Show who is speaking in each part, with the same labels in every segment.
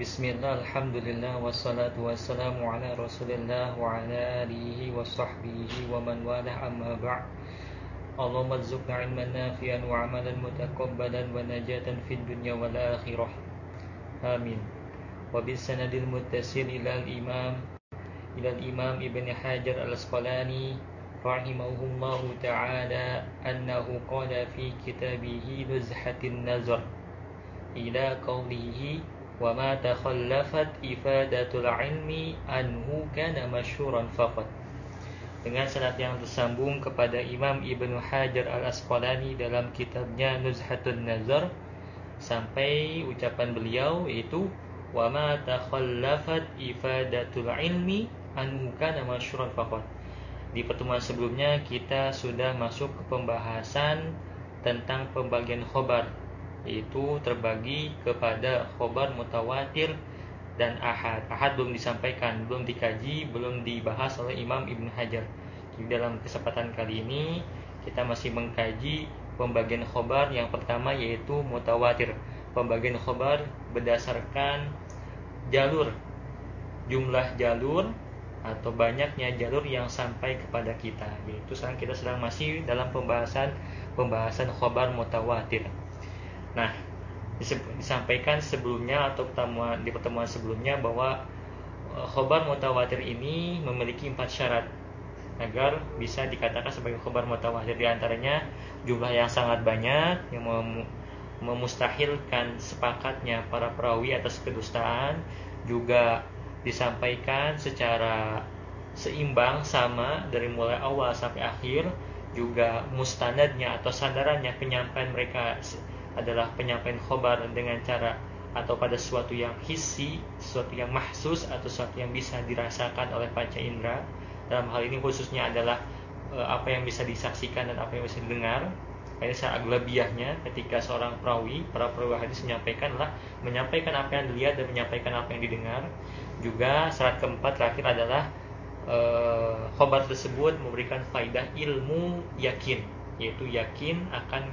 Speaker 1: بسم الله الحمد لله والصلاة والسلام على رسول الله وعلى آله وصحبه ومن والاه أما بعد. اللهم ارزقنا علما نافعا وعملا متقبلا ونجاة في الدنيا والآخرة. آمين. وبالسند المتصل إلى الإمام إلى الإمام ابن حجر الأسقلاني رحمه الله تعالى أنه قال في كتابه نزحة النظر إلى قوله وما تخلفت إفادة العلم أنه كان مشهورا فقط dengan sanad yang tersambung kepada Imam Ibnu Hajar Al-Asqalani dalam kitabnya Nuzhatun Nazar sampai ucapan beliau yaitu wa ma takhallafat ifadatul ilmi an kana masyhuran faqat. Di pertemuan sebelumnya kita sudah masuk ke pembahasan tentang pembagian khobar itu terbagi kepada khobar mutawatir dan ahad. Ahad belum disampaikan, belum dikaji, belum dibahas oleh Imam Ibn Hajar. Jadi dalam kesempatan kali ini kita masih mengkaji pembagian khobar yang pertama yaitu mutawatir. Pembagian khobar berdasarkan jalur, jumlah jalur atau banyaknya jalur yang sampai kepada kita. Yaitu sekarang kita sedang masih dalam pembahasan pembahasan khobar mutawatir. Nah, disampaikan sebelumnya atau pertemuan di pertemuan sebelumnya bahwa eh, khobar mutawatir ini memiliki empat syarat agar bisa dikatakan sebagai khobar mutawatir. Di antaranya jumlah yang sangat banyak yang mem memustahilkan sepakatnya para perawi atas kedustaan juga disampaikan secara seimbang sama dari mulai awal sampai akhir juga mustanadnya atau sandarannya penyampaian mereka adalah penyampaian khobar dengan cara atau pada sesuatu yang hissi, sesuatu yang mahsus atau sesuatu yang bisa dirasakan oleh panca indera. Dalam hal ini khususnya adalah e, apa yang bisa disaksikan dan apa yang bisa didengar. Ini saya aglabiahnya ketika seorang perawi, para perawi hadis menyampaikanlah menyampaikan apa yang dilihat dan menyampaikan apa yang didengar. Juga syarat keempat terakhir adalah e, khobar tersebut memberikan faidah ilmu yakin, yaitu yakin akan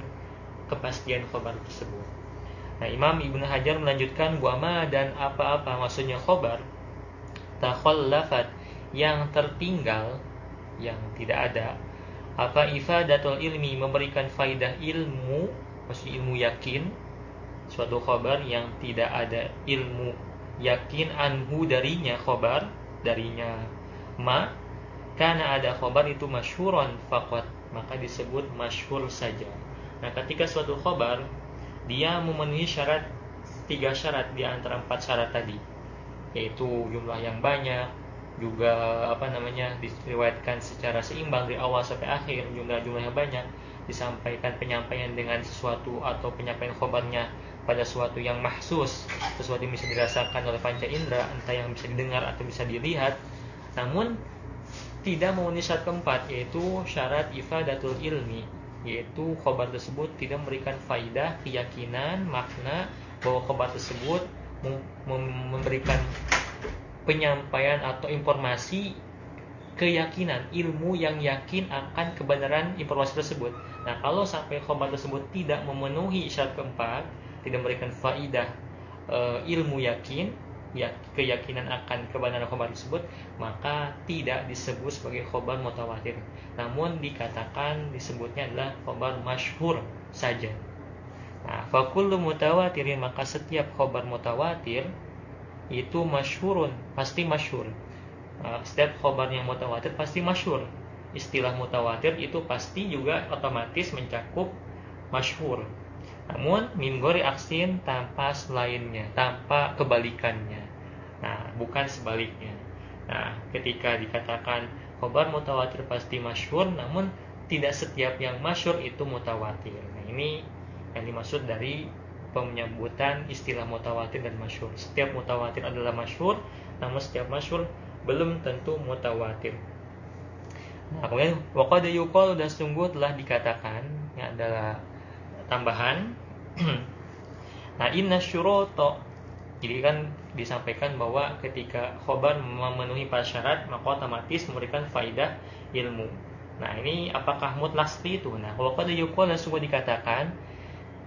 Speaker 1: kepastian khobar tersebut. Nah, Imam Ibnu Hajar melanjutkan wama dan apa-apa maksudnya khobar takhallafat yang tertinggal yang tidak ada apa ifadatul ilmi memberikan faidah ilmu maksud ilmu yakin suatu khobar yang tidak ada ilmu yakin anhu darinya khobar darinya ma karena ada khobar itu masyhuron fakot maka disebut masyhur saja Nah, ketika suatu khobar dia memenuhi syarat tiga syarat di antara empat syarat tadi, yaitu jumlah yang banyak, juga apa namanya diriwayatkan secara seimbang dari awal sampai akhir jumlah-jumlah yang banyak disampaikan penyampaian dengan sesuatu atau penyampaian khobarnya pada sesuatu yang mahsus sesuatu yang bisa dirasakan oleh panca indera entah yang bisa didengar atau bisa dilihat. Namun tidak memenuhi syarat keempat yaitu syarat ifadatul ilmi yaitu khobar tersebut tidak memberikan faidah keyakinan makna bahwa khobar tersebut memberikan penyampaian atau informasi keyakinan ilmu yang yakin akan kebenaran informasi tersebut. Nah, kalau sampai khobar tersebut tidak memenuhi syarat keempat, tidak memberikan faidah e, ilmu yakin, ya, keyakinan akan kebenaran khobar tersebut, maka tidak disebut sebagai khobar mutawatir. Namun dikatakan disebutnya adalah khobar masyhur saja. Nah, fakullu mutawatirin maka setiap khobar mutawatir itu masyhurun, pasti masyhur. Nah, setiap khobar yang mutawatir pasti masyhur. Istilah mutawatir itu pasti juga otomatis mencakup masyhur. Namun min gori aksin tanpa selainnya, tanpa kebalikannya. Nah, bukan sebaliknya. Nah, ketika dikatakan khobar mutawatir pasti masyhur, namun tidak setiap yang masyhur itu mutawatir. Nah, ini yang dimaksud dari penyebutan istilah mutawatir dan masyhur. Setiap mutawatir adalah masyhur, namun setiap masyhur belum tentu mutawatir. Nah, kemudian waqad yuqal dan sungguh telah dikatakan yang adalah tambahan. Nah inna syuroto. Jadi kan disampaikan bahwa ketika khobar memenuhi empat syarat maka otomatis memberikan faidah ilmu. Nah ini apakah mutlak seperti itu? Nah kalau pada yukol dan sungguh dikatakan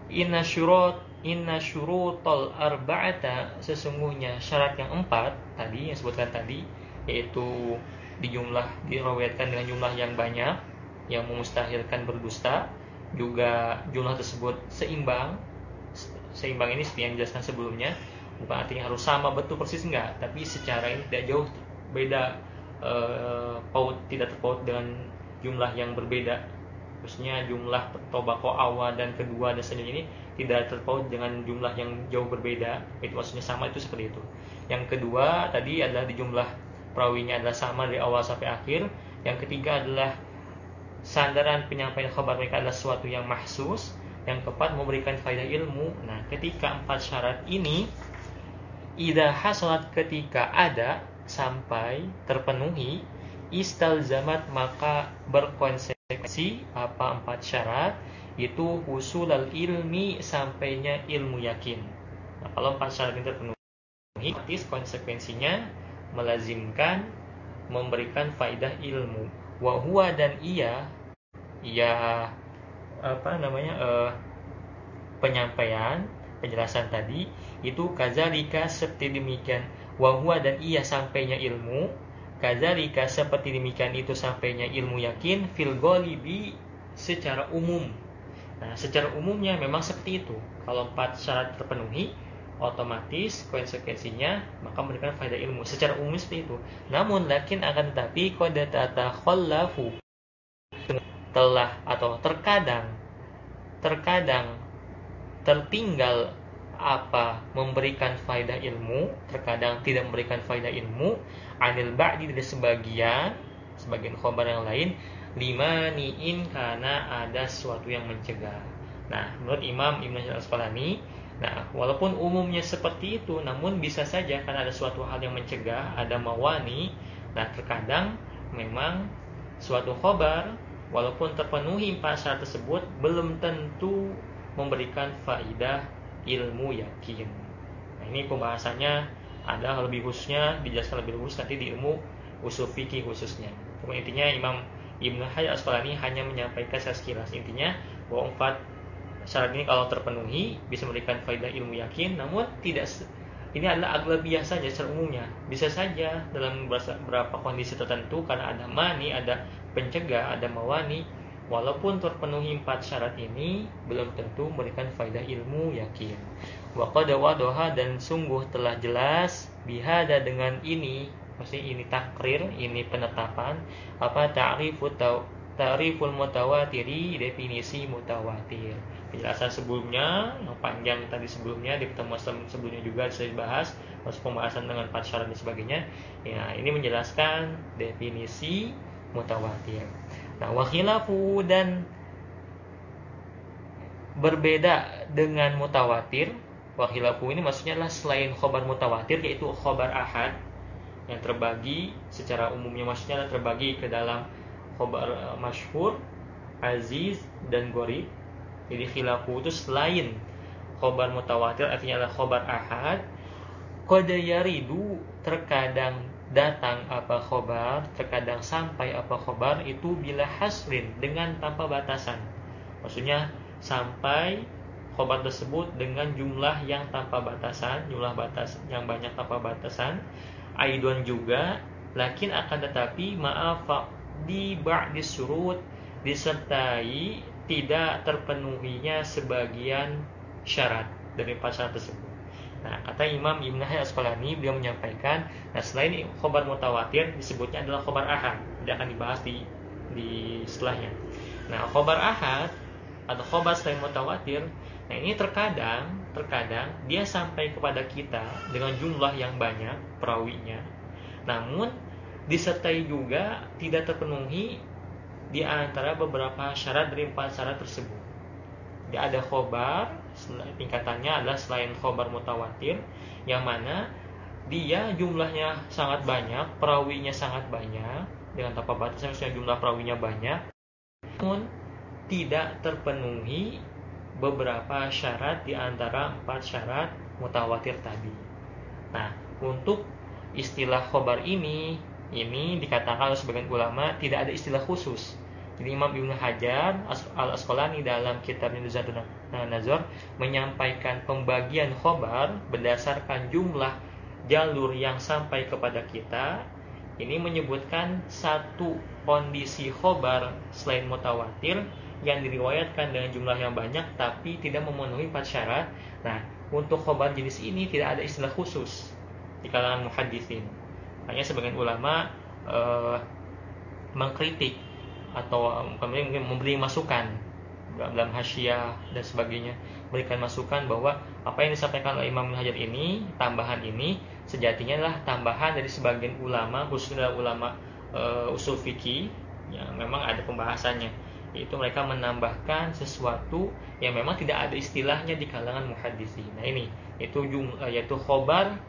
Speaker 1: inna syurot inna syurutol arba'ata. Sesungguhnya syarat yang empat tadi yang sebutkan tadi yaitu dijumlah dengan jumlah yang banyak yang memustahilkan berdusta juga jumlah tersebut seimbang. Seimbang ini seperti yang dijelaskan sebelumnya. Bukan artinya harus sama betul persis enggak. Tapi secara ini tidak jauh beda e, paut tidak terpaut dengan jumlah yang berbeda. Maksudnya jumlah tobako awal dan kedua dan selanjutnya ini tidak terpaut dengan jumlah yang jauh berbeda. Itu maksudnya sama itu seperti itu. Yang kedua tadi adalah di jumlah perawinya adalah sama dari awal sampai akhir. Yang ketiga adalah sandaran penyampaian khabar mereka adalah sesuatu yang mahsus yang keempat memberikan faedah ilmu nah ketika empat syarat ini ida hasalat ketika ada sampai terpenuhi istal zamat maka berkonsep konsekuensi apa empat syarat itu al ilmi sampainya ilmu yakin. Nah, kalau empat syarat ini terpenuhi, otomatis konsekuensinya melazimkan memberikan faidah ilmu. Wahua dan ia, ia apa namanya uh, penyampaian penjelasan tadi itu kazalika seperti demikian. Wahua dan ia sampainya ilmu Kadzalika seperti demikian itu sampainya ilmu yakin fil ghalibi secara umum. Nah, secara umumnya memang seperti itu. Kalau empat syarat terpenuhi, otomatis konsekuensinya maka memberikan faedah ilmu. Secara umum seperti itu. Namun lakin akan tetapi qad tatakhallafu telah atau terkadang terkadang tertinggal apa memberikan faedah ilmu, terkadang tidak memberikan faedah ilmu, anil ba'di dari sebagian sebagian khobar yang lain lima niin karena ada sesuatu yang mencegah. Nah, menurut Imam Ibn Al-Asqalani, nah walaupun umumnya seperti itu, namun bisa saja karena ada suatu hal yang mencegah, ada mawani. Nah, terkadang memang suatu khobar walaupun terpenuhi syarat tersebut belum tentu memberikan faidah ilmu yakin. Nah, ini pembahasannya ada lebih khususnya dijelaskan lebih khusus nanti di ilmu usul fikih khususnya. Kemudian intinya Imam Ibnu Hajar Asqalani hanya menyampaikan sekilas intinya bahwa empat syarat ini kalau terpenuhi bisa memberikan faedah ilmu yakin, namun tidak ini adalah aglabiah saja secara umumnya. Bisa saja dalam beberapa kondisi tertentu karena ada mani, ada pencegah, ada mawani, walaupun terpenuhi empat syarat ini belum tentu memberikan faedah ilmu yakin. Waqad wadoha dan sungguh telah jelas bihada dengan ini maksudnya ini takrir, ini penetapan apa ta'rifut ta'riful mutawatiri definisi mutawatir. Penjelasan sebelumnya yang panjang tadi sebelumnya di pertemuan sebelumnya juga saya bahas masuk pembahasan dengan empat syarat dan sebagainya. Ya, ini menjelaskan definisi mutawatir. Nah, wakhilafu dan berbeda dengan mutawatir Wahilafu ini maksudnya adalah selain khobar mutawatir yaitu khobar ahad yang terbagi secara umumnya maksudnya adalah terbagi ke dalam khobar uh, masyhur, aziz dan gorib. Jadi khilafu itu selain khobar mutawatir artinya adalah khobar ahad. Kode yaridu terkadang datang apa khobar, terkadang sampai apa khobar itu bila hasrin dengan tanpa batasan. Maksudnya sampai khobar tersebut dengan jumlah yang tanpa batasan, jumlah batas yang banyak tanpa batasan. Aidon juga, lakin akan tetapi maaf di ba'di surut disertai tidak terpenuhinya sebagian syarat dari syarat tersebut. Nah, kata Imam Ibn Hajar Asqalani beliau menyampaikan, nah selain khobar mutawatir disebutnya adalah khobar ahad. Tidak akan dibahas di di setelahnya. Nah, khobar ahad atau khobar selain mutawatir Nah ini terkadang, terkadang dia sampai kepada kita dengan jumlah yang banyak perawinya. Namun disertai juga tidak terpenuhi di antara beberapa syarat dari empat syarat tersebut. Dia ada khobar, tingkatannya adalah selain khobar mutawatir, yang mana dia jumlahnya sangat banyak, perawinya sangat banyak, dengan tanpa batas maksudnya jumlah perawinya banyak, namun tidak terpenuhi beberapa syarat di antara empat syarat mutawatir tadi. Nah, untuk istilah khobar ini, ini dikatakan oleh sebagian ulama tidak ada istilah khusus. Jadi Imam Ibnu Hajar al Asqalani dalam kitab Nah, Nazar menyampaikan pembagian khobar berdasarkan jumlah jalur yang sampai kepada kita. Ini menyebutkan satu kondisi khobar selain mutawatir yang diriwayatkan dengan jumlah yang banyak tapi tidak memenuhi empat syarat. Nah, untuk khobar jenis ini tidak ada istilah khusus di kalangan muhadisin. Hanya sebagian ulama uh, mengkritik atau mungkin memberi masukan dalam hasyiah dan sebagainya berikan masukan bahwa apa yang disampaikan oleh Imam Hajar ini tambahan ini sejatinya adalah tambahan dari sebagian ulama khususnya ulama uh, usul fikih yang memang ada pembahasannya yaitu mereka menambahkan sesuatu yang memang tidak ada istilahnya di kalangan muhadisi. Nah ini itu eh, yaitu khobar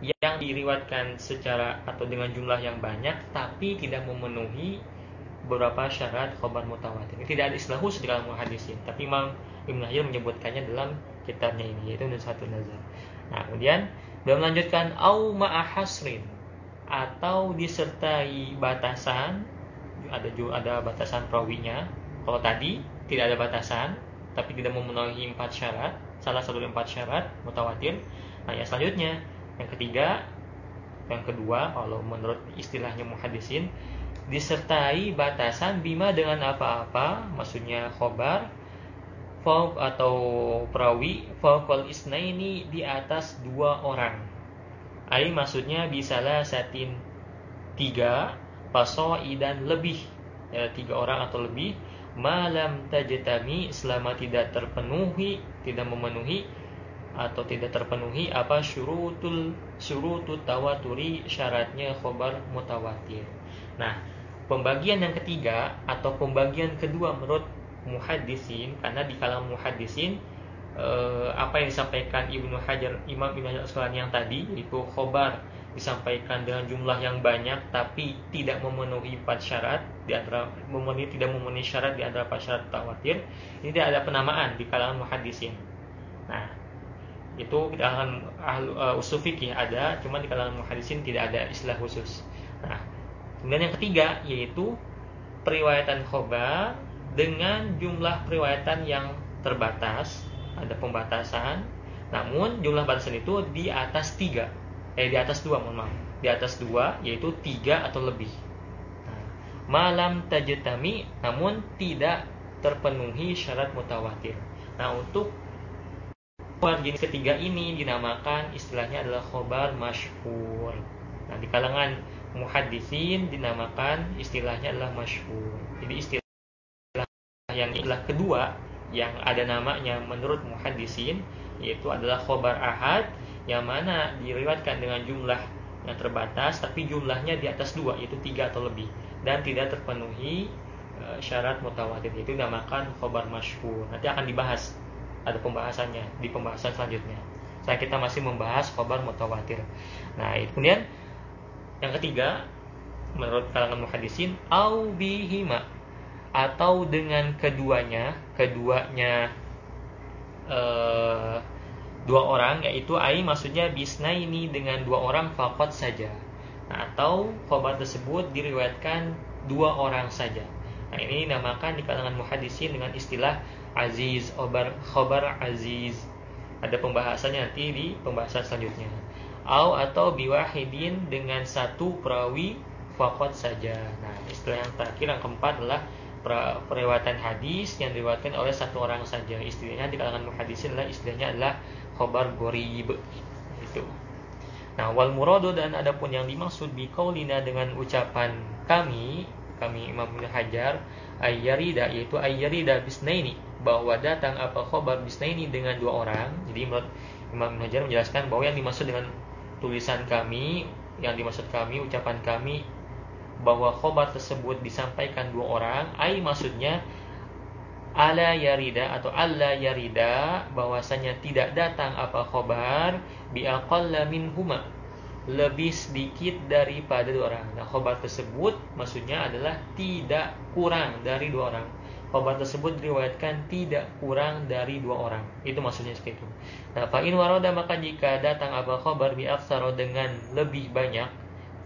Speaker 1: yang diriwatkan secara atau dengan jumlah yang banyak tapi tidak memenuhi beberapa syarat khobar mutawatir. Tidak ada istilah khusus di kalangan muhadisin, tapi Imam Ibn Hajar menyebutkannya dalam kitabnya ini yaitu satu nazar. Nah, kemudian beliau melanjutkan au ma'ahasrin atau disertai batasan ada juga ada batasan perawinya. Kalau tadi tidak ada batasan tapi tidak memenuhi empat syarat, salah satu dari empat syarat mutawatir. Nah, yang selanjutnya yang ketiga yang kedua kalau menurut istilahnya muhadisin disertai batasan bima dengan apa-apa maksudnya khobar Fauk atau perawi Faukol ini di atas dua orang. Ai maksudnya bisalah satin tiga Pasoi dan lebih ya, Tiga orang atau lebih Malam tajetami selama tidak terpenuhi Tidak memenuhi Atau tidak terpenuhi Apa syurutul Syurutut tawaturi syaratnya khobar mutawatir. Nah pembagian yang ketiga Atau pembagian kedua menurut muhadisin karena di kalangan muhadisin eh, apa yang disampaikan Ibnu Hajar Imam Ibnu Hajar Asqalani yang tadi itu khobar disampaikan dengan jumlah yang banyak tapi tidak memenuhi empat syarat di antara memenuhi tidak memenuhi syarat di antara empat syarat tawatir ini tidak ada penamaan di kalangan muhadisin nah itu di kalangan ahlu, uh, usul ada cuma di kalangan muhadisin tidak ada istilah khusus nah kemudian yang ketiga yaitu periwayatan khobar dengan jumlah periwayatan yang terbatas, ada pembatasan. Namun jumlah batasan itu di atas tiga, eh di atas dua mohon maaf, di atas dua yaitu tiga atau lebih. Nah, malam tajetami, namun tidak terpenuhi syarat mutawatir. Nah untuk khobar jenis ketiga ini dinamakan istilahnya adalah khobar masyhur. Nah di kalangan muhadisin dinamakan istilahnya adalah masyhur. Jadi istilah yang adalah kedua yang ada namanya menurut muhadisin yaitu adalah khobar ahad yang mana diriwatkan dengan jumlah yang terbatas tapi jumlahnya di atas dua yaitu tiga atau lebih dan tidak terpenuhi e, syarat mutawatir itu dinamakan khobar masyhur nanti akan dibahas ada pembahasannya di pembahasan selanjutnya. Saya kita masih membahas khobar mutawatir. Nah itu kemudian yang ketiga menurut kalangan muhadisin au bihima atau dengan keduanya keduanya uh, dua orang yaitu ai maksudnya bisna ini dengan dua orang fakot saja. Nah, atau khobar tersebut diriwayatkan dua orang saja. Nah ini dinamakan di kalangan muhadisin dengan istilah aziz obar khobar aziz ada pembahasannya nanti di pembahasan selanjutnya au atau biwahidin dengan satu perawi fakot saja nah istilah yang terakhir yang keempat adalah periwayatan hadis yang diriwayatkan oleh satu orang saja. Istilahnya di kalangan muhadisin adalah istilahnya adalah khobar gorib itu. Nah, wal muradu dan adapun yang dimaksud bi qaulina dengan ucapan kami, kami Imam Ibnu Hajar ayyarida yaitu ayyarida bisnaini bahwa datang apa khobar bisnaini dengan dua orang. Jadi menurut Imam Ibnu Hajar menjelaskan bahwa yang dimaksud dengan tulisan kami, yang dimaksud kami, ucapan kami bahwa khobar tersebut disampaikan dua orang ai maksudnya ala yarida atau alla yarida bahwasanya tidak datang apa khobar bi aqalla minhuma lebih sedikit daripada dua orang. Nah, khobar tersebut maksudnya adalah tidak kurang dari dua orang. Khobar tersebut diriwayatkan tidak kurang dari dua orang. Itu maksudnya seperti itu. Nah, fa'in waroda maka jika datang apa khobar bi dengan lebih banyak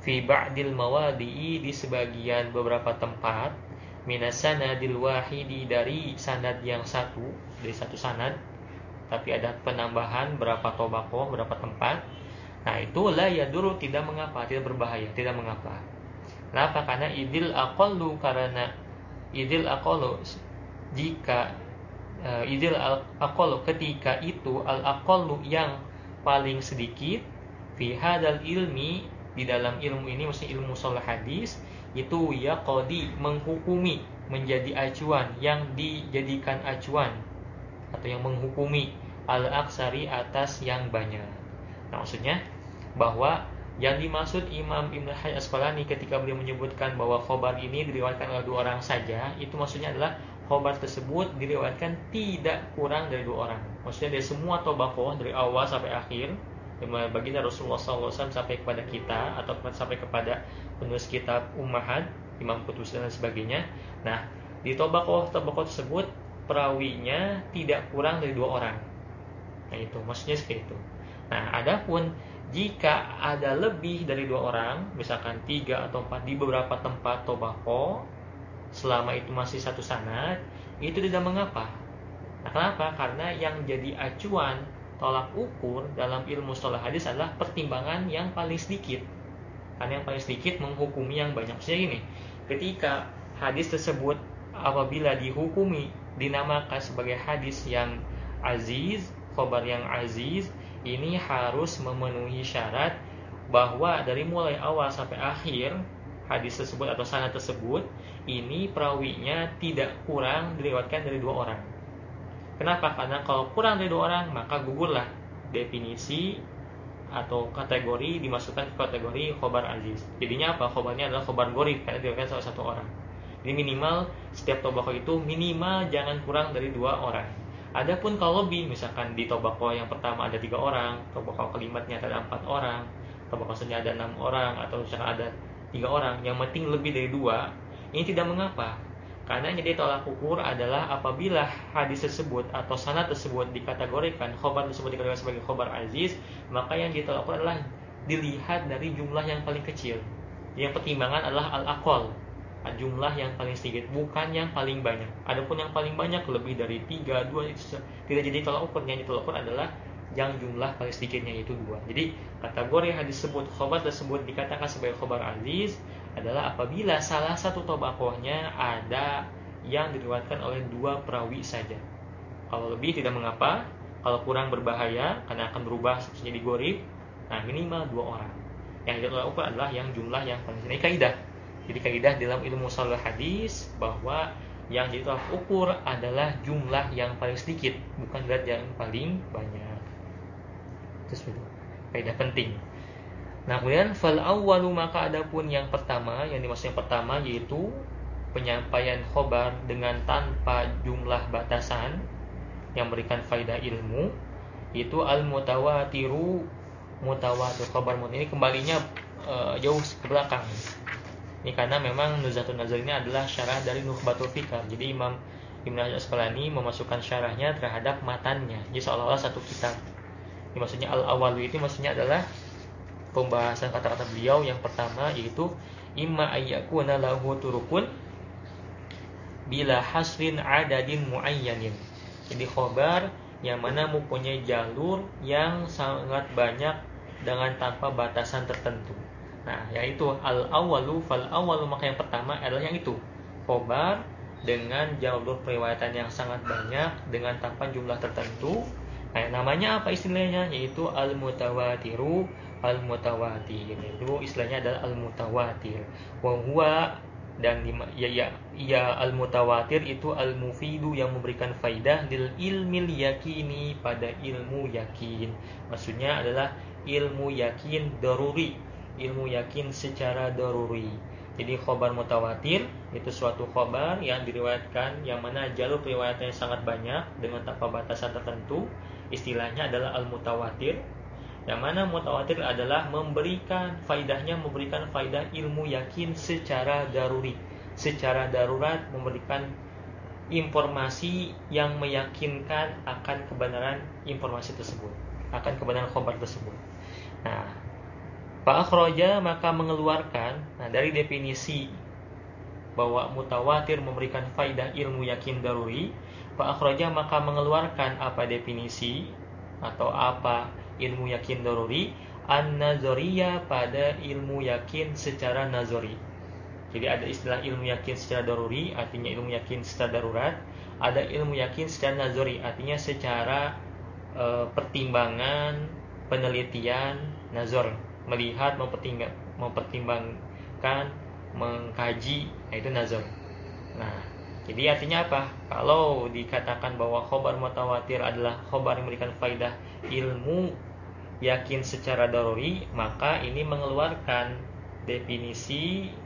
Speaker 1: fi ba'dil mawadi'i di sebagian beberapa tempat minasanadil wahidi dari sanad yang satu dari satu sanad tapi ada penambahan berapa tobako berapa tempat nah itu ya dulu tidak mengapa tidak berbahaya tidak mengapa kenapa karena idil akolu karena idil akolu jika uh, idil akolu ketika itu al akolu yang paling sedikit fi hadal ilmi di dalam ilmu ini maksudnya ilmu sholat hadis itu ya kodi menghukumi menjadi acuan yang dijadikan acuan atau yang menghukumi al aksari atas yang banyak. Nah, maksudnya bahwa yang dimaksud Imam Ibn Hajar Asqalani ketika beliau menyebutkan bahwa khobar ini diriwayatkan oleh dua orang saja, itu maksudnya adalah khobar tersebut diriwayatkan tidak kurang dari dua orang. Maksudnya dari semua tobakoh dari awal sampai akhir, baginda Rasulullah SAW sampai kepada kita atau sampai kepada penulis kitab Ummahat, Imam Putus dan sebagainya. Nah, di tobakoh tobakoh tersebut perawinya tidak kurang dari dua orang. Nah itu maksudnya seperti itu. Nah, adapun jika ada lebih dari dua orang, misalkan tiga atau empat di beberapa tempat tobako, selama itu masih satu sanad, itu tidak mengapa. Nah, kenapa? Karena yang jadi acuan tolak ukur dalam ilmu sholat hadis adalah pertimbangan yang paling sedikit. Karena yang paling sedikit menghukumi yang banyak. Maksudnya gini, ketika hadis tersebut apabila dihukumi dinamakan sebagai hadis yang aziz, khobar yang aziz, ini harus memenuhi syarat bahwa dari mulai awal sampai akhir hadis tersebut atau sanad tersebut ini perawinya tidak kurang diriwatkan dari dua orang. Kenapa? Karena kalau kurang dari dua orang maka gugurlah definisi atau kategori dimasukkan ke kategori khobar aziz. Jadinya apa? Khobarnya adalah khobar gorib karena diriwayatkan salah satu orang. Jadi minimal setiap tobako itu minimal jangan kurang dari dua orang. Adapun kalau lebih, misalkan di tobako yang pertama ada tiga orang, tobako kelimatnya ada empat orang, tobako selanjutnya ada enam orang, atau misalkan ada tiga orang, yang penting lebih dari dua, ini tidak mengapa. Karena yang jadi tolak ukur adalah apabila hadis tersebut atau sanad tersebut dikategorikan, khobar tersebut dikategorikan sebagai khobar aziz, maka yang ditolak ukur adalah dilihat dari jumlah yang paling kecil. Yang pertimbangan adalah al-aqol, jumlah yang paling sedikit bukan yang paling banyak. Adapun yang paling banyak lebih dari tiga dua tidak jadi tolak ukur. Yang ditolak ukur adalah yang jumlah paling sedikitnya itu dua. Jadi kategori hadis tersebut khobar tersebut dikatakan sebagai khobar aziz adalah apabila salah satu tobakohnya ada yang diriwayatkan oleh dua perawi saja. Kalau lebih tidak mengapa kalau kurang berbahaya karena akan berubah menjadi gorib nah minimal dua orang. Yang ditolak ukur adalah yang jumlah yang paling sedikit. Kaidah jadi kaidah dalam ilmu salah hadis bahwa yang ditolak ukur adalah jumlah yang paling sedikit, bukan berat yang paling banyak. Itu kaidah penting. Nah, kemudian fal awwalu maka adapun yang pertama, yang dimaksud yang pertama yaitu penyampaian khobar dengan tanpa jumlah batasan yang memberikan faidah ilmu itu al mutawatiru mutawatir khobar ini kembalinya uh, jauh ke belakang ini karena memang Nuzatun Nazar ini adalah syarah dari Nukhbatul Fikar. Jadi Imam Ibn Hajar Asqalani memasukkan syarahnya terhadap matannya. Jadi seolah-olah satu kitab. Ini maksudnya al-awalu itu maksudnya adalah pembahasan kata-kata beliau yang pertama yaitu imma ayyakuna lahu turukun bila hasrin adadin muayyanin. Jadi khobar yang mana mempunyai jalur yang sangat banyak dengan tanpa batasan tertentu. Nah, yaitu al awalu fal awalu maka yang pertama adalah yang itu. Khobar dengan jalur periwayatan yang sangat banyak dengan tanpa jumlah tertentu. Nah, namanya apa istilahnya? Yaitu al mutawatiru al mutawatir. Itu istilahnya adalah al mutawatir. Wa huwa dan ya ya ya al mutawatir itu al mufidu yang memberikan faidah lil ilmil yakini pada ilmu yakin. Maksudnya adalah ilmu yakin daruri ilmu yakin secara daruri. Jadi khobar mutawatir itu suatu khobar yang diriwayatkan yang mana jalur riwayatnya sangat banyak dengan tanpa batasan tertentu. Istilahnya adalah al-mutawatir. Yang mana mutawatir adalah memberikan faidahnya memberikan faidah ilmu yakin secara daruri, secara darurat memberikan informasi yang meyakinkan akan kebenaran informasi tersebut, akan kebenaran khobar tersebut. Nah, Pak Akhroja maka mengeluarkan nah dari definisi bahwa mutawatir memberikan faidah ilmu yakin daruri, Pak akhraja maka mengeluarkan apa definisi atau apa ilmu yakin daruri an-nazariyah pada ilmu yakin secara nazari. Jadi ada istilah ilmu yakin secara daruri, artinya ilmu yakin secara darurat. Ada ilmu yakin secara nazari, artinya secara e, pertimbangan, penelitian, nazar, melihat, mempertimbang, mempertimbangkan, mengkaji, nah itu nazar. Nah, jadi artinya apa? Kalau dikatakan bahwa khobar mutawatir adalah khobar yang memberikan faidah ilmu yakin secara daruri, maka ini mengeluarkan definisi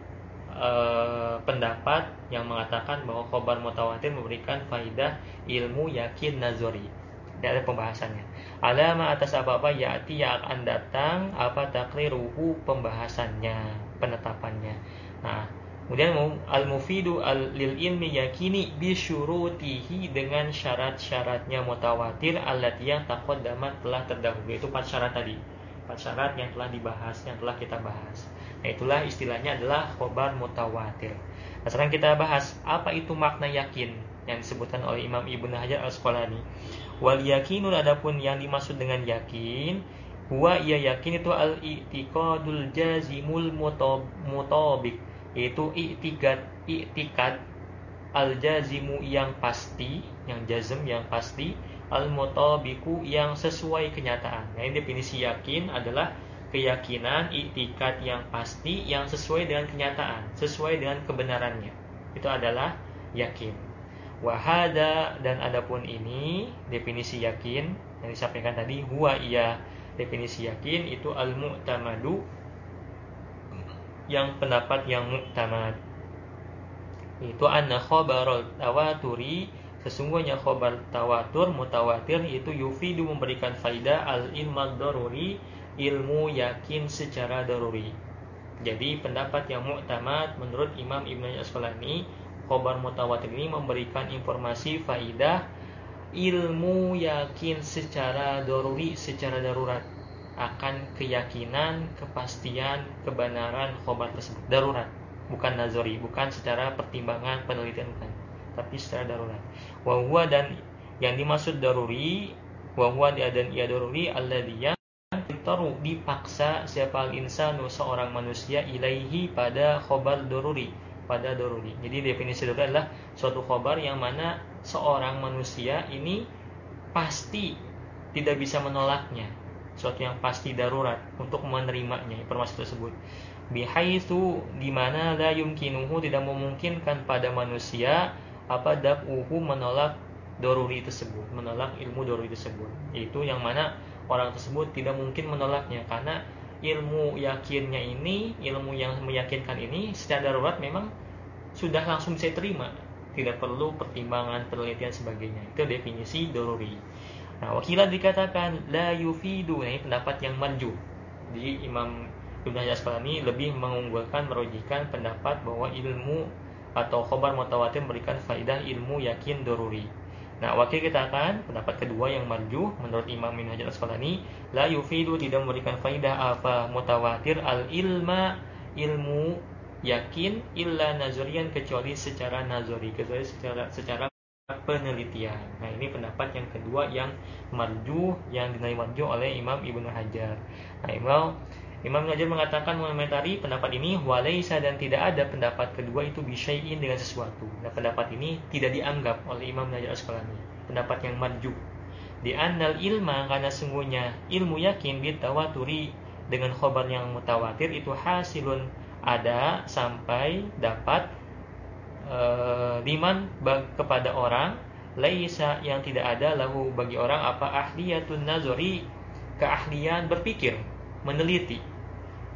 Speaker 1: eh, pendapat yang mengatakan bahwa khobar mutawatir memberikan faidah ilmu yakin nazori. Ada pembahasannya. Alama atas apa-apa yati yang akan datang apa takriruhu pembahasannya, penetapannya. Nah, kemudian al-mufidu al-lil ilmi yakini bisyurutihi dengan syarat-syaratnya mutawatir yang takut damat telah terdahulu. Itu empat syarat tadi. Empat syarat yang telah dibahas, yang telah kita bahas. Nah, itulah istilahnya adalah khobar mutawatir. Nah, sekarang kita bahas apa itu makna yakin yang disebutkan oleh Imam Ibnu Hajar Al-Asqalani. Wal yakinun adapun yang dimaksud dengan yakin Huwa ia yakin itu al-i'tiqadul jazimul mutabik Yaitu i'tikad, i'tikad al-jazimu yang pasti Yang jazm yang pasti Al-mutabiku yang sesuai kenyataan Nah ini definisi yakin adalah keyakinan, iktikat yang pasti yang sesuai dengan kenyataan, sesuai dengan kebenarannya. Itu adalah yakin. Wahada dan adapun ini definisi yakin yang disampaikan tadi huwa iya definisi yakin itu al mu'tamadu yang pendapat yang mu'tamad itu anna khabarul tawaturi sesungguhnya khobar tawatur mutawatir itu yufidu memberikan faidah al ilmad daruri ilmu yakin secara daruri. Jadi pendapat yang muktamad menurut Imam Ibn Asqalani khobar mutawatir ini memberikan informasi faidah ilmu yakin secara daruri, secara darurat akan keyakinan, kepastian, kebenaran khobar tersebut. Darurat, bukan nazari, bukan secara pertimbangan penelitian bukan, tapi secara darurat. Wahwa dan yang dimaksud daruri, wahwa dan ia daruri dia yuftaru dipaksa siapa insanu seorang manusia ilaihi pada khobar doruri pada doruri jadi definisi doruri adalah suatu khobar yang mana seorang manusia ini pasti tidak bisa menolaknya. Suatu yang pasti darurat untuk menerimanya informasi tersebut. Bihaitu di mana la yumkinuhu tidak memungkinkan pada manusia apa dafuhu menolak doruri tersebut menolak ilmu doruri tersebut. Itu yang mana orang tersebut tidak mungkin menolaknya karena ilmu yakinnya ini, ilmu yang meyakinkan ini secara darurat memang sudah langsung bisa terima, tidak perlu pertimbangan penelitian sebagainya. Itu definisi doruri. Nah, wakilah dikatakan la yufidu, nah, ini pendapat yang maju. Jadi Imam Ibn Hajar ini lebih mengunggulkan merujikan pendapat bahwa ilmu atau khobar mutawatir memberikan faidah ilmu yakin doruri. Nah, wakil kita akan pendapat kedua yang marjuh menurut Imam Min Hajar Asqalani, la yufidu tidak memberikan faidah apa mutawatir al ilma ilmu yakin illa nazarian kecuali secara nazari, kecuali secara secara penelitian. Nah, ini pendapat yang kedua yang marjuh yang dinilai marjuh oleh Imam Ibnu Hajar. Nah, Imam Imam Najjar mengatakan mengomentari pendapat ini walaisa dan tidak ada pendapat kedua itu bisyai'in dengan sesuatu. Nah, pendapat ini tidak dianggap oleh Imam Najjar Asqalani. Pendapat yang marju. Di annal ilma karena sungguhnya ilmu yakin bitawaturi dengan khobar yang mutawatir itu hasilun ada sampai dapat e, liman kepada orang laisa yang tidak ada lahu bagi orang apa ahliyatun nazari keahlian berpikir meneliti.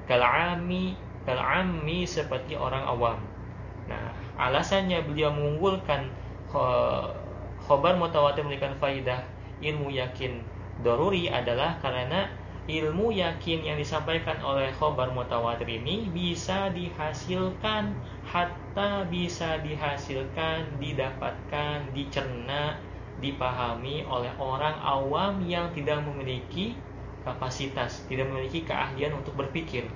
Speaker 1: Kalami kalami seperti orang awam. Nah alasannya beliau mengunggulkan khobar mutawatir memberikan faidah ilmu yakin doruri adalah karena ilmu yakin yang disampaikan oleh khobar mutawatir ini bisa dihasilkan hatta bisa dihasilkan didapatkan dicerna dipahami oleh orang awam yang tidak memiliki kapasitas, tidak memiliki keahlian untuk berpikir,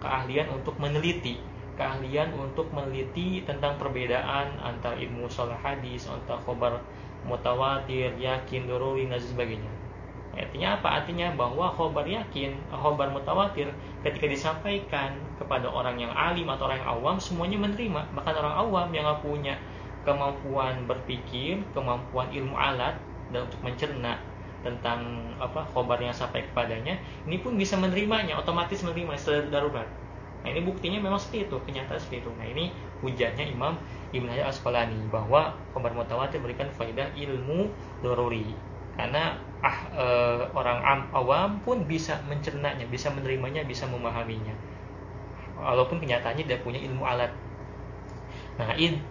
Speaker 1: keahlian untuk meneliti, keahlian untuk meneliti tentang perbedaan antara ilmu salah hadis, antara khobar mutawatir, yakin, doruri, dan sebagainya. Artinya apa? Artinya bahwa khobar yakin, khobar mutawatir ketika disampaikan kepada orang yang alim atau orang yang awam semuanya menerima. Bahkan orang awam yang punya kemampuan berpikir, kemampuan ilmu alat dan untuk mencerna tentang apa khobar sampai kepadanya, ini pun bisa menerimanya, otomatis menerima secara darurat. Nah ini buktinya memang seperti itu, kenyataan seperti itu. Nah ini hujahnya Imam Ibn Hajar Asqalani bahwa khobar mutawatir memberikan faidah ilmu doruri karena ah, e, orang am, awam pun bisa mencernanya, bisa menerimanya, bisa memahaminya. Walaupun kenyataannya dia punya ilmu alat. Nah, id,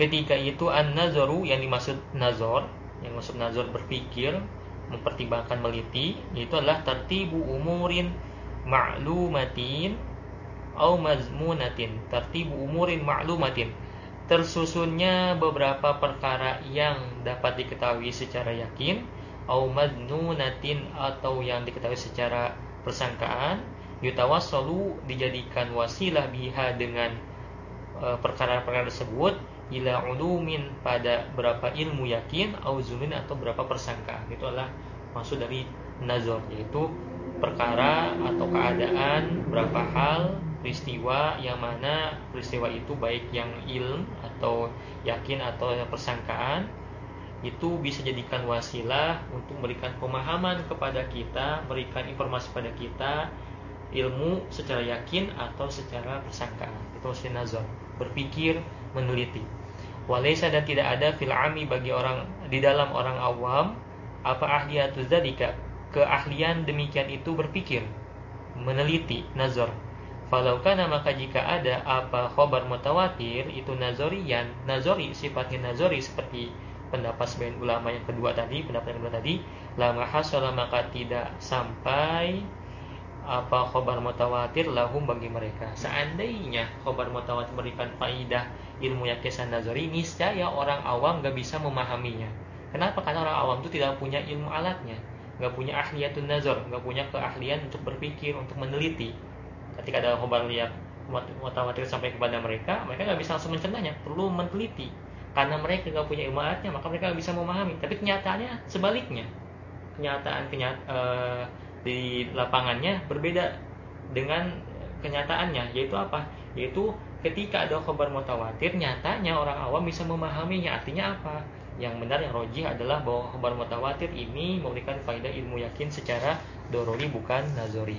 Speaker 1: ketika itu an-nazaru yang dimaksud nazar, yang maksud nazar berpikir, mempertimbangkan meliti, itu adalah tertibu umurin ma'lumatin au mazmunatin. Tertibu umurin ma'lumatin tersusunnya beberapa perkara yang dapat diketahui secara yakin au madnunatin atau yang diketahui secara persangkaan yutawassalu dijadikan wasilah biha dengan e, perkara-perkara tersebut ila ulumin pada berapa ilmu yakin au zumin atau berapa persangkaan itu adalah maksud dari nazar yaitu perkara atau keadaan berapa hal peristiwa yang mana peristiwa itu baik yang ilm atau yakin atau persangkaan itu bisa jadikan wasilah untuk memberikan pemahaman kepada kita, berikan informasi pada kita ilmu secara yakin atau secara persangkaan. Itu nazar, berpikir, meneliti. Walaysa dan tidak ada fil ami bagi orang di dalam orang awam apa ahliyatu dzalika keahlian demikian itu berpikir, meneliti, nazar. Falau kana maka jika ada apa khobar mutawatir itu nazorian, nazori sifatnya nazori seperti pendapat sebagian ulama yang kedua tadi, pendapat yang kedua tadi, lama hasala maka tidak sampai apa khobar mutawatir lahum bagi mereka. Seandainya khobar mutawatir memberikan faidah ilmu yakisan nazori, niscaya orang awam gak bisa memahaminya. Kenapa? Karena orang awam itu tidak punya ilmu alatnya, gak punya ahliyatun nazar, gak punya keahlian untuk berpikir, untuk meneliti ketika ada khobar lihat mutawatir sampai kepada mereka mereka nggak bisa langsung mencernanya perlu meneliti karena mereka nggak punya ilmu alatnya maka mereka nggak bisa memahami tapi kenyataannya sebaliknya kenyataan kenyat uh, di lapangannya berbeda dengan kenyataannya yaitu apa yaitu ketika ada khobar mutawatir nyatanya orang awam bisa memahaminya artinya apa yang benar yang rojih adalah bahwa khobar mutawatir ini memberikan faedah ilmu yakin secara dorori bukan nazori.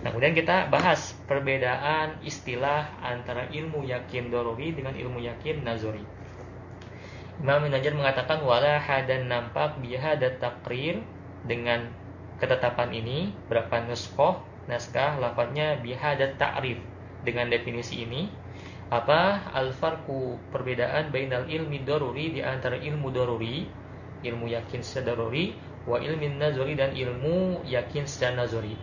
Speaker 1: Nah, kemudian kita bahas perbedaan istilah antara ilmu yakin dorori dengan ilmu yakin nazori. Imam Najar mengatakan wala hadan nampak bihada takrir dengan ketetapan ini berapa nuskoh naskah lafadznya bihada ta'rif. Dengan definisi ini apa alfarku perbedaan bainal ilmi doruri di antara ilmu doruri ilmu yakin secara doruri wa ilmin nazori dan ilmu yakin secara nazori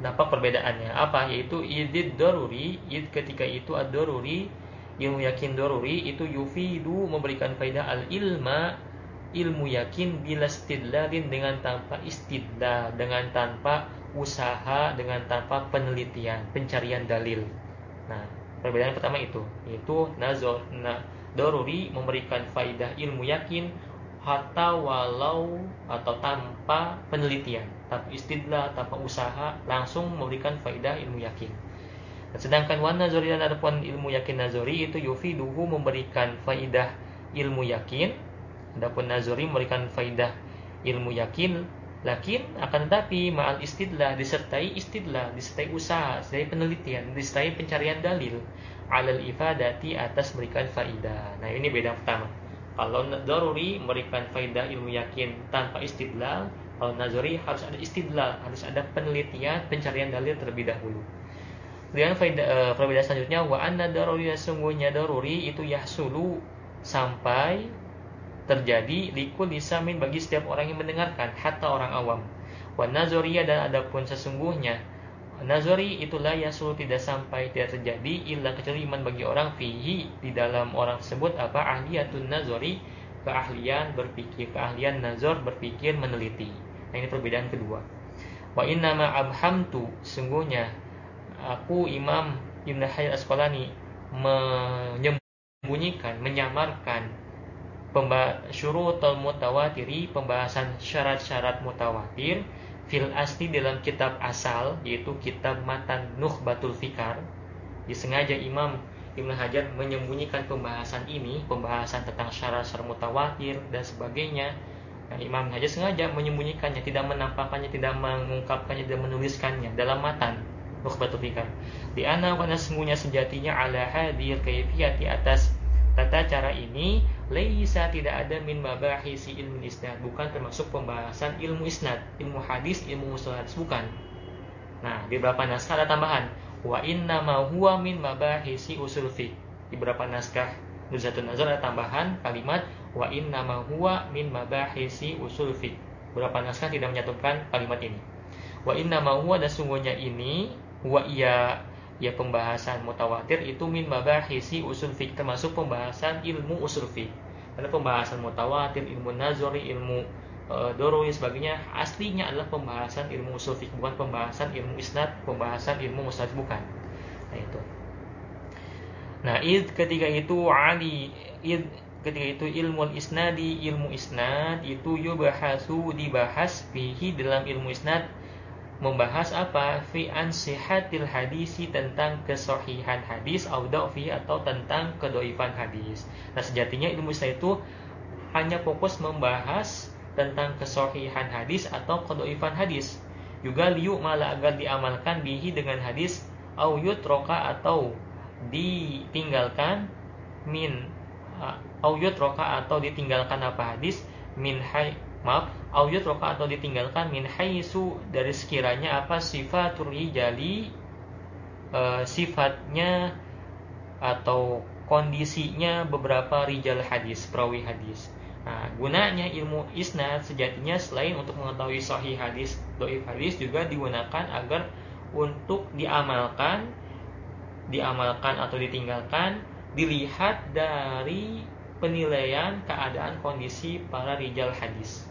Speaker 1: nampak perbedaannya. Apa? Yaitu idid doruri id ketika itu ad doruri ilmu yakin doruri itu yufidu memberikan faedah al ilma ilmu yakin bila istidlalin dengan tanpa istidlal dengan tanpa usaha dengan tanpa penelitian pencarian dalil nah perbedaan pertama itu yaitu nazar nah doruri memberikan faidah ilmu yakin hatta walau atau tanpa penelitian, tanpa istidlah, tanpa usaha, langsung memberikan faidah ilmu yakin. Sedangkan wan nazari dan adapun ilmu yakin nazari itu yufiduhu memberikan faidah ilmu yakin, adapun nazari memberikan faidah ilmu yakin, lakin akan tetapi ma'al istidlah disertai istidlah, disertai usaha, disertai penelitian, disertai pencarian dalil alal ifadati atas memberikan faidah. Nah, ini beda pertama. Kalau daruri memberikan faidah ilmu yakin tanpa istidlal, kalau nazari harus ada istidlal, harus ada penelitian, pencarian dalil terlebih dahulu. Kemudian faidah e, perbedaan selanjutnya wa anna daruri sungguhnya daruri itu yahsulu sampai terjadi likul isamin bagi setiap orang yang mendengarkan hatta orang awam. Wa nazariyah dan adapun sesungguhnya Nazari itulah yang selalu tidak sampai tidak terjadi illa kecuali bagi orang fihi di dalam orang tersebut apa ahliyatun nazari keahlian berpikir keahlian nazar berpikir meneliti. Nah ini perbedaan kedua. Wa inna ma abhamtu sungguhnya aku imam Ibn Hajar Asqalani menyembunyikan, menyamarkan syurutul mutawatiri, pembahasan syarat-syarat mutawatir fil asli dalam kitab asal yaitu kitab Matan Nukhbatul Fikar. Disengaja Imam Ibn Hajar menyembunyikan pembahasan ini, pembahasan tentang syarat-syarat mutawatir dan sebagainya. Nah, Imam Hajar sengaja menyembunyikannya, tidak menampakkannya, tidak mengungkapkannya, tidak menuliskannya dalam matan Nukhbatul Fikar. Di ana karena sungguhnya sejatinya ala hadir kaifiyat di atas tata cara ini laisa tidak ada min mabahisi ilmu isnad. Bukan termasuk pembahasan ilmu isnad ilmu hadis ilmu mustalah bukan. Nah di beberapa naskah ada tambahan wa inna ma huwa min mabahisi usul fi di beberapa naskah Nuzhatun Nazar ada tambahan kalimat wa inna ma huwa min mabahisi usul fi beberapa naskah tidak menyatukan kalimat ini. Wa inna ma huwa dan sungguhnya ini wa iya ya pembahasan mutawatir itu min mabahisi usul fiqh termasuk pembahasan ilmu usul fiqh. Karena pembahasan mutawatir ilmu nazari ilmu e, doroi sebagainya aslinya adalah pembahasan ilmu usul fiqh bukan pembahasan ilmu isnad pembahasan ilmu musnad bukan. Nah itu. Nah id ketika itu ali id ketika itu ilmu isnadi ilmu isnad itu yubahasu dibahas fihi dalam ilmu isnad membahas apa fi ansihatil hadisi tentang kesohihan hadis atau fi atau tentang kedoifan hadis. Nah sejatinya ilmu saya itu hanya fokus membahas tentang kesohihan hadis atau kedoifan hadis. Juga liu malah agar diamalkan bihi dengan hadis au yutroka atau ditinggalkan min au yutroka atau ditinggalkan apa hadis min hay maaf auyut roka atau ditinggalkan min haisu dari sekiranya apa sifat rijali e, sifatnya atau kondisinya beberapa rijal hadis perawi hadis. Nah, gunanya ilmu isnad sejatinya selain untuk mengetahui sahih hadis, doif hadis juga digunakan agar untuk diamalkan, diamalkan atau ditinggalkan, dilihat dari penilaian keadaan kondisi para rijal hadis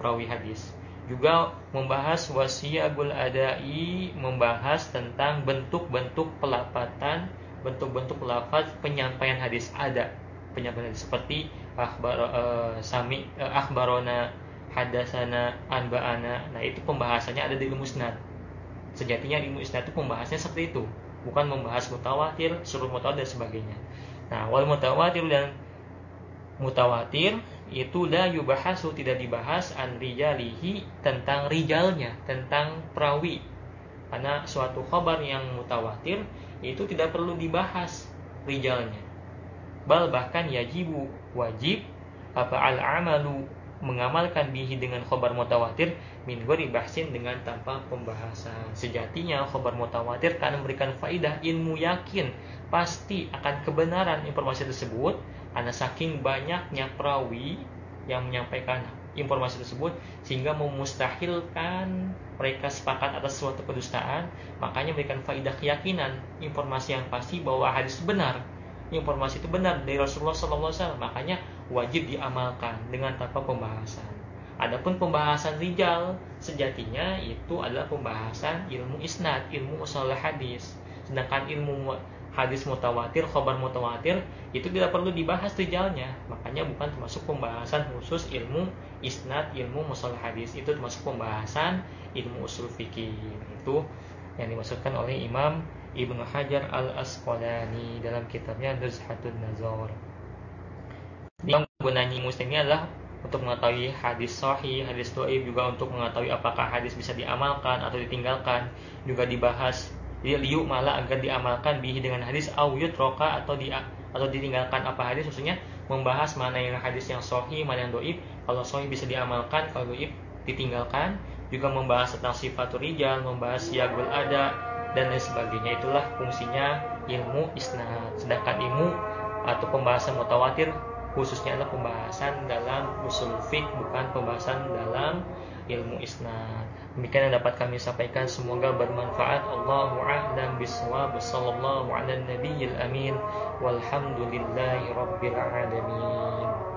Speaker 1: perawi hadis. Juga membahas wasiyabul adai, membahas tentang bentuk-bentuk pelapatan, bentuk-bentuk lafaz penyampaian hadis ada penyampaian hadis seperti akhbar uh, sami uh, akhbarona hadasana anba'ana. Nah, itu pembahasannya ada di ilmu isnad. Sejatinya ilmu isnad itu pembahasannya seperti itu, bukan membahas mutawatir, suruh mutawatir dan sebagainya. Nah, wal mutawatir dan mutawatir itu la yubahasu tidak dibahas an rijalihi tentang rijalnya, tentang perawi. Karena suatu khabar yang mutawatir itu tidak perlu dibahas rijalnya. Bal bahkan yajibu wajib apa al amalu mengamalkan bihi dengan khobar mutawatir min gori bahsin dengan tanpa pembahasan. Sejatinya khobar mutawatir karena memberikan faidah ilmu yakin pasti akan kebenaran informasi tersebut karena saking banyaknya perawi yang menyampaikan informasi tersebut sehingga memustahilkan mereka sepakat atas suatu kedustaan makanya memberikan faidah keyakinan informasi yang pasti bahwa hadis benar informasi itu benar dari Rasulullah SAW makanya wajib diamalkan dengan tanpa pembahasan Adapun pembahasan rijal sejatinya itu adalah pembahasan ilmu isnad, ilmu usul hadis. Sedangkan ilmu hadis mutawatir, khobar mutawatir itu tidak perlu dibahas rijalnya. Makanya bukan termasuk pembahasan khusus ilmu isnad, ilmu musalah hadis. Itu termasuk pembahasan ilmu usul fikih. Itu yang dimaksudkan oleh Imam Ibnu Hajar Al Asqalani dalam kitabnya Nuzhatun Nazar. Yang gunanya muslim ini adalah untuk mengetahui hadis sahih, hadis doib juga untuk mengetahui apakah hadis bisa diamalkan atau ditinggalkan, juga dibahas liu malah agar diamalkan bihi dengan hadis au roka atau di atau ditinggalkan apa hadis maksudnya membahas mana yang hadis yang sohi mana yang doib. Kalau sohi bisa diamalkan kalau doib ditinggalkan. Juga membahas tentang sifat rijal membahas siagul ada dan lain sebagainya. Itulah fungsinya ilmu isnad. Sedangkan ilmu atau pembahasan mutawatir khususnya adalah pembahasan dalam usul fiqh bukan pembahasan dalam ilmu isnad Demikian yang dapat kami sampaikan semoga bermanfaat. Allahu a'lam bishawab. Sallallahu ala nabiyil amin. Walhamdulillahi rabbil alamin.